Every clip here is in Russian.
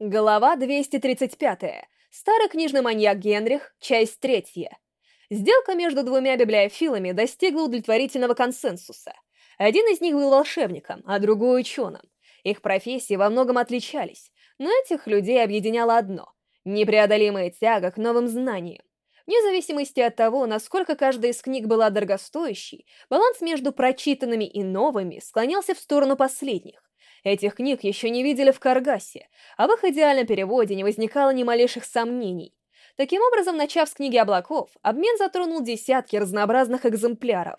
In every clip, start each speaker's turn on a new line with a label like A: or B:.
A: Глава 235. Старый книжный маньяк Генрих, часть третья. Сделка между двумя библиофилами достигла удовлетворительного консенсуса. Один из них был волшебником, а другой — ученым. Их профессии во многом отличались, но этих людей объединяло одно — непреодолимая тяга к новым знаниям. Вне зависимости от того, насколько каждая из книг была дорогостоящей, баланс между прочитанными и новыми склонялся в сторону последних. Этих книг еще не видели в Каргасе, а в их идеальном переводе не возникало ни малейших сомнений. Таким образом, начав с книги облаков, обмен затронул десятки разнообразных экземпляров.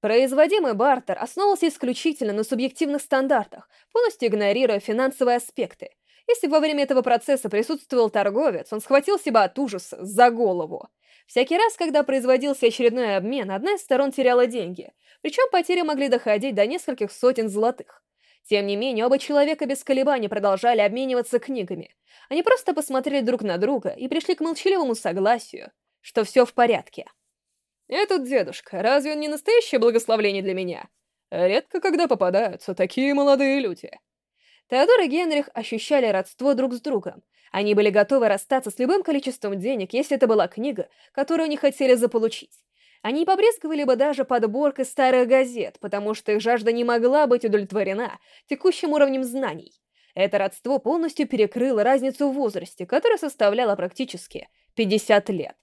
A: Производимый бартер основывался исключительно на субъективных стандартах, полностью игнорируя финансовые аспекты. Если во время этого процесса присутствовал торговец, он схватил себя от ужаса за голову. Всякий раз, когда производился очередной обмен, одна из сторон теряла деньги, причем потери могли доходить до нескольких сотен золотых. Тем не менее, оба человека без колебаний продолжали обмениваться книгами. Они просто посмотрели друг на друга и пришли к молчаливому согласию, что все в порядке. «Этот дедушка, разве он не настоящее благословление для меня? Редко когда попадаются такие молодые люди». Теодор и Генрих ощущали родство друг с другом. Они были готовы расстаться с любым количеством денег, если это была книга, которую они хотели заполучить. Они побрезговали бы даже подборкой старых газет, потому что их жажда не могла быть удовлетворена текущим уровнем знаний. Это родство полностью перекрыло разницу в возрасте, которая составляла практически 50 лет.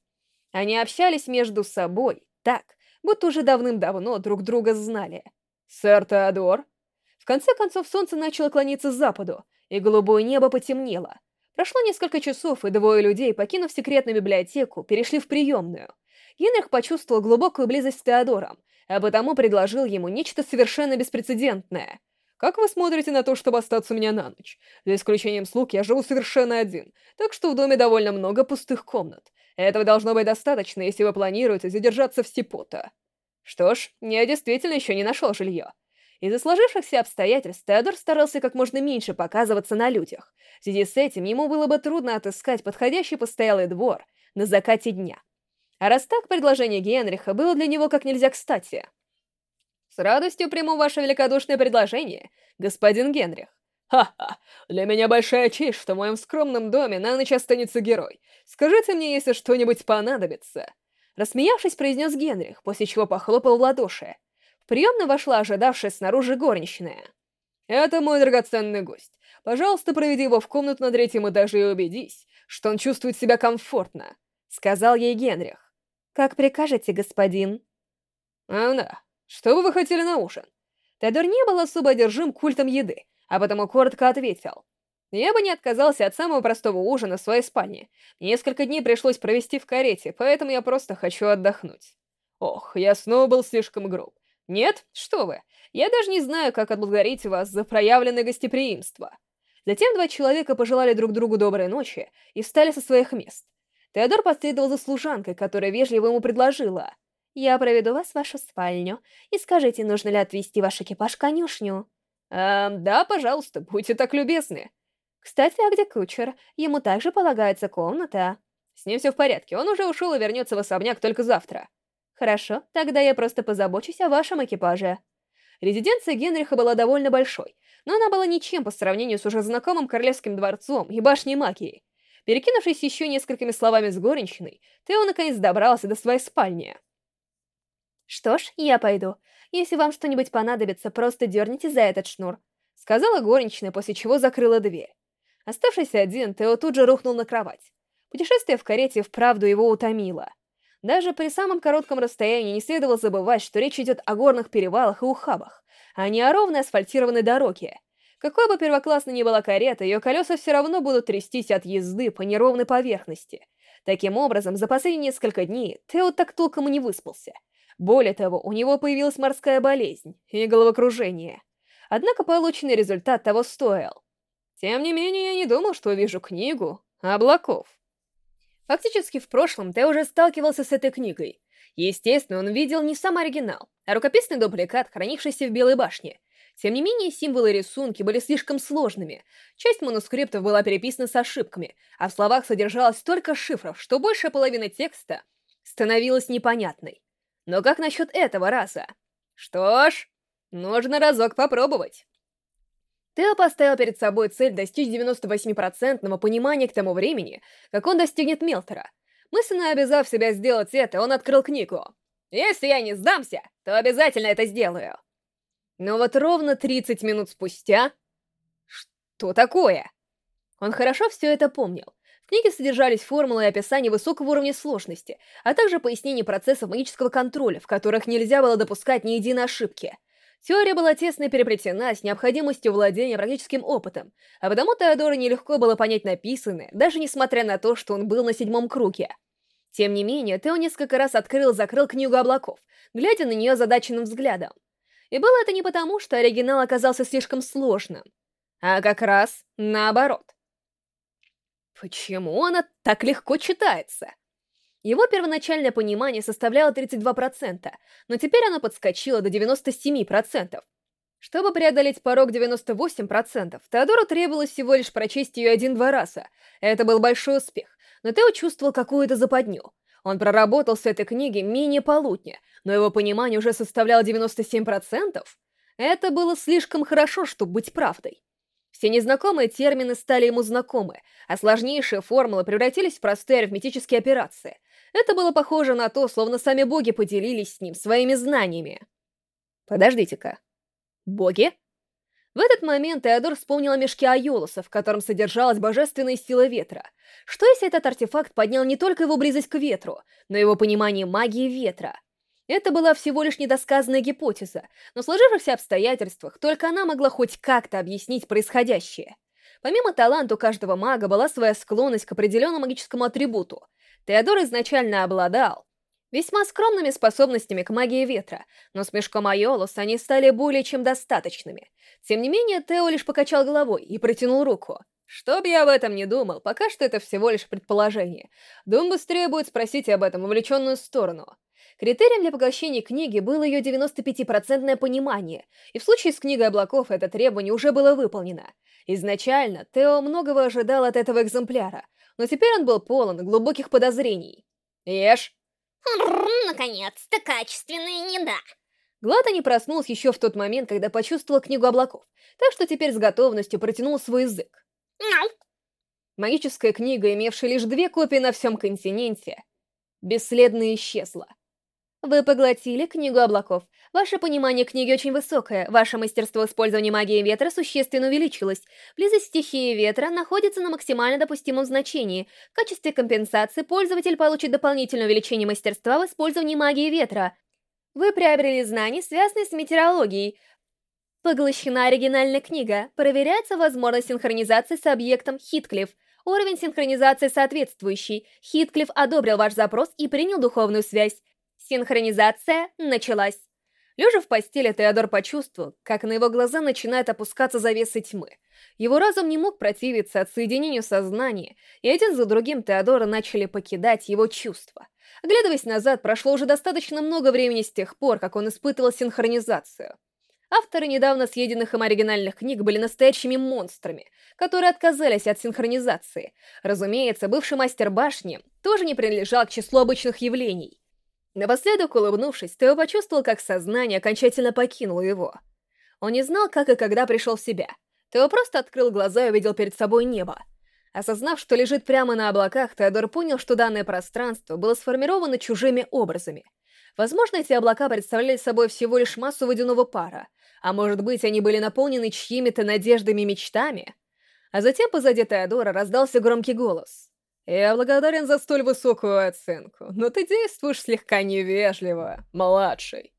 A: Они общались между собой так, будто уже давным-давно друг друга знали. «Сэр Теодор?» В конце концов солнце начало клониться к западу, и голубое небо потемнело. Прошло несколько часов, и двое людей, покинув секретную библиотеку, перешли в приемную. Генрих почувствовал глубокую близость с Теодором, а потому предложил ему нечто совершенно беспрецедентное. «Как вы смотрите на то, чтобы остаться у меня на ночь? За исключением слуг, я живу совершенно один, так что в доме довольно много пустых комнат. Этого должно быть достаточно, если вы планируете задержаться в Степота». Что ж, я действительно еще не нашел жилье. Из-за сложившихся обстоятельств Теодор старался как можно меньше показываться на людях. В связи с этим ему было бы трудно отыскать подходящий постоялый двор на закате дня. А раз так, предложение Генриха было для него как нельзя кстати. «С радостью приму ваше великодушное предложение, господин Генрих». «Ха-ха! Для меня большая честь, что в моем скромном доме на ночь останется герой. Скажите мне, если что-нибудь понадобится». Рассмеявшись, произнес Генрих, после чего похлопал в ладоши. В приемную вошла ожидавшая снаружи горничная. «Это мой драгоценный гость. Пожалуйста, проведи его в комнату на третьем этаже и убедись, что он чувствует себя комфортно», — сказал ей Генрих. «Как прикажете, господин?» «А, да. Что вы хотели на ужин?» Теодор не был особо одержим культом еды, а потому коротко ответил. «Я бы не отказался от самого простого ужина в своей спальне. Несколько дней пришлось провести в карете, поэтому я просто хочу отдохнуть». Ох, я снова был слишком груб. Нет? Что вы? Я даже не знаю, как отблагодарить вас за проявленное гостеприимство. Затем два человека пожелали друг другу доброй ночи и встали со своих мест. Теодор последовал за служанкой, которая вежливо ему предложила. «Я проведу вас в вашу спальню, и скажите, нужно ли отвезти ваш экипаж к конюшню?» «Эм, да, пожалуйста, будьте так любезны». «Кстати, а где кучер? Ему также полагается комната». «С ним все в порядке, он уже ушел и вернется в особняк только завтра». «Хорошо, тогда я просто позабочусь о вашем экипаже». Резиденция Генриха была довольно большой, но она была ничем по сравнению с уже знакомым королевским дворцом и башней магии. Перекинувшись еще несколькими словами с горничной, Тео наконец добрался до своей спальни. «Что ж, я пойду. Если вам что-нибудь понадобится, просто дерните за этот шнур», — сказала горничная, после чего закрыла дверь. Оставшись один, Тео тут же рухнул на кровать. Путешествие в карете вправду его утомило. Даже при самом коротком расстоянии не следовало забывать, что речь идет о горных перевалах и ухабах, а не о ровной асфальтированной дороге. Какой бы первоклассной ни была карета, ее колеса все равно будут трястись от езды по неровной поверхности. Таким образом, за последние несколько дней Тео так толком и не выспался. Более того, у него появилась морская болезнь и головокружение. Однако полученный результат того стоил. Тем не менее, я не думал, что увижу книгу облаков. Фактически в прошлом Тео уже сталкивался с этой книгой. Естественно, он видел не сам оригинал, а рукописный дубликат, хранившийся в Белой башне — тем не менее, символы и рисунки были слишком сложными. Часть манускриптов была переписана с ошибками, а в словах содержалось столько шифров, что большая половина текста становилась непонятной. Но как насчет этого раза? Что ж, нужно разок попробовать. Тео поставил перед собой цель достичь 98% понимания к тому времени, как он достигнет Мелтера. Мысленно обязав себя сделать это, он открыл книгу. «Если я не сдамся, то обязательно это сделаю». Но вот ровно 30 минут спустя... Что такое? Он хорошо все это помнил. В книге содержались формулы и описания высокого уровня сложности, а также пояснение процессов магического контроля, в которых нельзя было допускать ни единой ошибки. Теория была тесно переплетена с необходимостью владения практическим опытом, а потому Теодору нелегко было понять написанное, даже несмотря на то, что он был на седьмом круге. Тем не менее, Тео несколько раз открыл-закрыл книгу облаков, глядя на нее задаченным взглядом. И было это не потому, что оригинал оказался слишком сложным, а как раз наоборот. Почему она так легко читается? Его первоначальное понимание составляло 32%, но теперь оно подскочило до 97%. Чтобы преодолеть порог 98%, Теодору требовалось всего лишь прочесть ее один-два раза. Это был большой успех, но Тео чувствовал какую-то западню. Он проработал с этой книги менее полутня, но его понимание уже составляло 97%. Это было слишком хорошо, чтобы быть правдой. Все незнакомые термины стали ему знакомы, а сложнейшие формулы превратились в простые арифметические операции. Это было похоже на то, словно сами боги поделились с ним своими знаниями. Подождите-ка. Боги? В этот момент Теодор вспомнил о мешке Айолуса, в котором содержалась божественная сила ветра. Что если этот артефакт поднял не только его близость к ветру, но и его понимание магии ветра? Это была всего лишь недосказанная гипотеза, но в сложившихся обстоятельствах только она могла хоть как-то объяснить происходящее. Помимо таланта у каждого мага была своя склонность к определенному магическому атрибуту. Теодор изначально обладал весьма скромными способностями к магии ветра, но с мешком Айолус они стали более чем достаточными. Тем не менее, Тео лишь покачал головой и протянул руку. Что бы я об этом не думал, пока что это всего лишь предположение. Дум быстрее будет спросить об этом увлеченную сторону. Критерием для поглощения книги было ее 95% понимание, и в случае с книгой облаков это требование уже было выполнено. Изначально Тео многого ожидал от этого экземпляра, но теперь он был полон глубоких подозрений. «Ешь!»
B: «Наконец-то качественная еда!»
A: Глата не проснулся еще в тот момент, когда почувствовал книгу облаков, так что теперь с готовностью протянул свой язык.
B: Мяу.
A: Магическая книга, имевшая лишь две копии на всем континенте, бесследно исчезла. Вы поглотили книгу облаков. Ваше понимание книги очень высокое. Ваше мастерство использования магии ветра существенно увеличилось. Близость стихии ветра находится на максимально допустимом значении. В качестве компенсации пользователь получит дополнительное увеличение мастерства в использовании магии ветра. Вы приобрели знания, связанные с метеорологией. Поглощена оригинальная книга. Проверяется возможность синхронизации с объектом Хитклифф. Уровень синхронизации соответствующий. Хитклифф одобрил ваш запрос и принял духовную связь. Синхронизация началась. Лежа в постели, Теодор почувствовал, как на его глаза начинает опускаться завесы тьмы. Его разум не мог противиться отсоединению сознания, и один за другим Теодора начали покидать его чувства. Оглядываясь назад, прошло уже достаточно много времени с тех пор, как он испытывал синхронизацию. Авторы недавно съеденных им оригинальных книг были настоящими монстрами, которые отказались от синхронизации. Разумеется, бывший мастер башни тоже не принадлежал к числу обычных явлений. Напоследок, улыбнувшись, Тео почувствовал, как сознание окончательно покинуло его. Он не знал, как и когда пришел в себя. Тео просто открыл глаза и увидел перед собой небо. Осознав, что лежит прямо на облаках, Теодор понял, что данное пространство было сформировано чужими образами. Возможно, эти облака представляли собой всего лишь массу водяного пара, а может быть, они были наполнены чьими-то надеждами и мечтами? А затем позади Теодора раздался громкий голос. «Я благодарен за столь высокую оценку, но ты действуешь слегка невежливо, младший».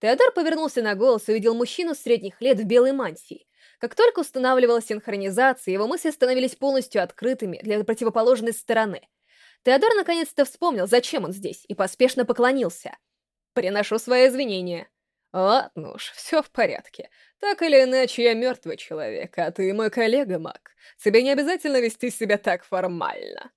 A: Теодор повернулся на голос и увидел мужчину средних лет в белой мантии. Как только устанавливалась синхронизация, его мысли становились полностью открытыми для противоположной стороны. Теодор наконец-то вспомнил, зачем он здесь, и поспешно поклонился. «Приношу свои извинения». «Ладно уж, все в порядке. Так или иначе, я мертвый человек, а ты мой коллега, Мак. Тебе не обязательно вести себя так формально».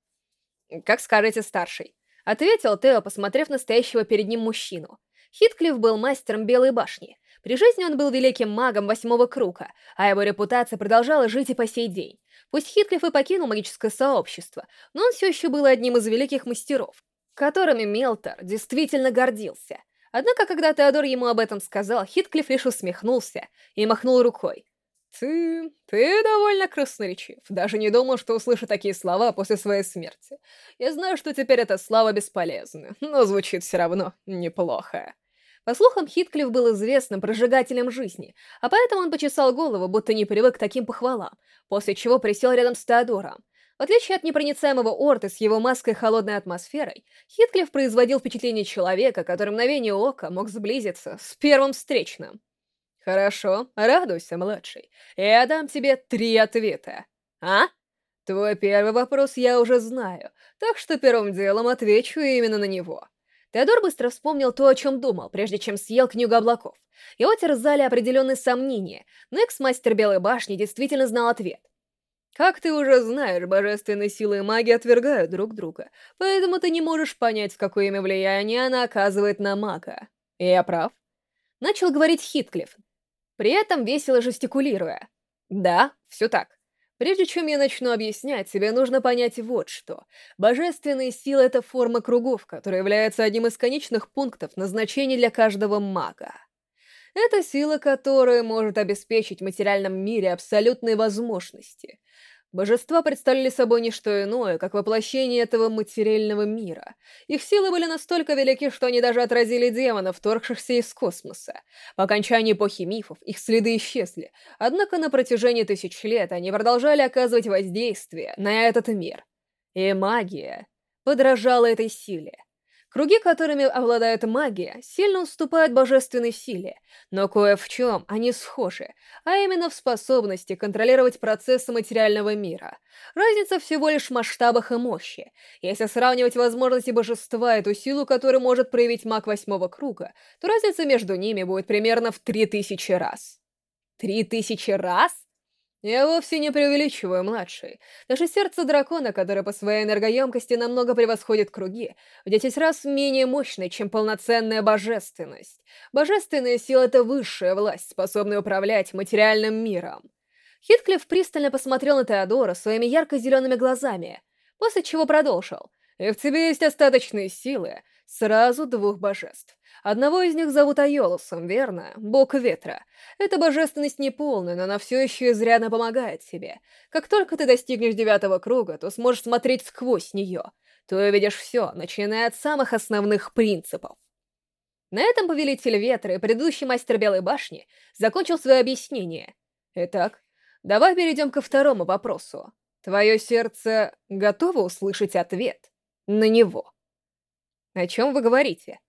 A: «Как скажете, старший», — ответил Тео, посмотрев на стоящего перед ним мужчину. Хитклифф был мастером Белой башни. При жизни он был великим магом восьмого круга, а его репутация продолжала жить и по сей день. Пусть Хитклифф и покинул магическое сообщество, но он все еще был одним из великих мастеров, которыми Мелтор действительно гордился. Однако, когда Теодор ему об этом сказал, Хитклифф лишь усмехнулся и махнул рукой. Ты... ты довольно красноречив. Даже не думал, что услышу такие слова после своей смерти. Я знаю, что теперь эта слава бесполезна, но звучит все равно неплохо. По слухам, Хитклифф был известным прожигателем жизни, а поэтому он почесал голову, будто не привык к таким похвалам, после чего присел рядом с Теодором. В отличие от непроницаемого Орта с его маской холодной атмосферой, Хитклифф производил впечатление человека, который мгновение ока мог сблизиться с первым встречным. «Хорошо, радуйся, младший. Я дам тебе три ответа. А? Твой первый вопрос я уже знаю, так что первым делом отвечу именно на него». Теодор быстро вспомнил то, о чем думал, прежде чем съел книгу облаков. Его терзали определенные сомнения, но экс-мастер Белой Башни действительно знал ответ. Как ты уже знаешь, божественные силы и маги отвергают друг друга, поэтому ты не можешь понять, какое имя влияние она оказывает на мага. Я прав? Начал говорить Хитклифф, при этом весело жестикулируя. Да, все так. Прежде чем я начну объяснять, тебе нужно понять вот что. Божественные силы — это форма кругов, которая является одним из конечных пунктов назначения для каждого мага. Это сила, которая может обеспечить в материальном мире абсолютные возможности — Божества представляли собой не что иное, как воплощение этого материального мира. Их силы были настолько велики, что они даже отразили демонов, вторгшихся из космоса. По окончании эпохи мифов их следы исчезли, однако на протяжении тысяч лет они продолжали оказывать воздействие на этот мир. И магия подражала этой силе. Круги, которыми обладает магия, сильно уступают божественной силе, но кое в чем они схожи, а именно в способности контролировать процессы материального мира. Разница всего лишь в масштабах и мощи. Если сравнивать возможности божества и ту силу, которую может проявить маг восьмого круга, то разница между ними будет примерно в три тысячи раз. Три тысячи раз? Я вовсе не преувеличиваю, младший. Даже сердце дракона, которое по своей энергоемкости намного превосходит круги, в десять раз менее мощное, чем полноценная божественность. Божественная сила — это высшая власть, способная управлять материальным миром. Хитклифф пристально посмотрел на Теодора своими ярко-зелеными глазами, после чего продолжил. «И в тебе есть остаточные силы сразу двух божеств. Одного из них зовут Айолусом, верно? Бог ветра. Эта божественность неполная, но она все еще изрядно помогает тебе. Как только ты достигнешь девятого круга, то сможешь смотреть сквозь нее. Ты увидишь все, начиная от самых основных принципов. На этом Повелитель Ветра и предыдущий Мастер Белой Башни закончил свое объяснение. Итак, давай перейдем ко второму вопросу. Твое сердце готово услышать ответ на него? О чем вы говорите?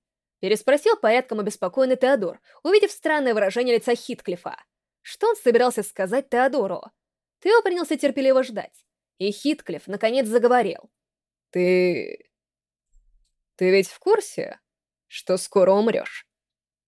A: Переспросил порядком обеспокоенный Теодор, увидев странное выражение лица Хитклифа. Что он собирался сказать Теодору? Тео принялся терпеливо ждать. И Хитклифф наконец заговорил. «Ты... ты ведь в курсе, что скоро умрешь?»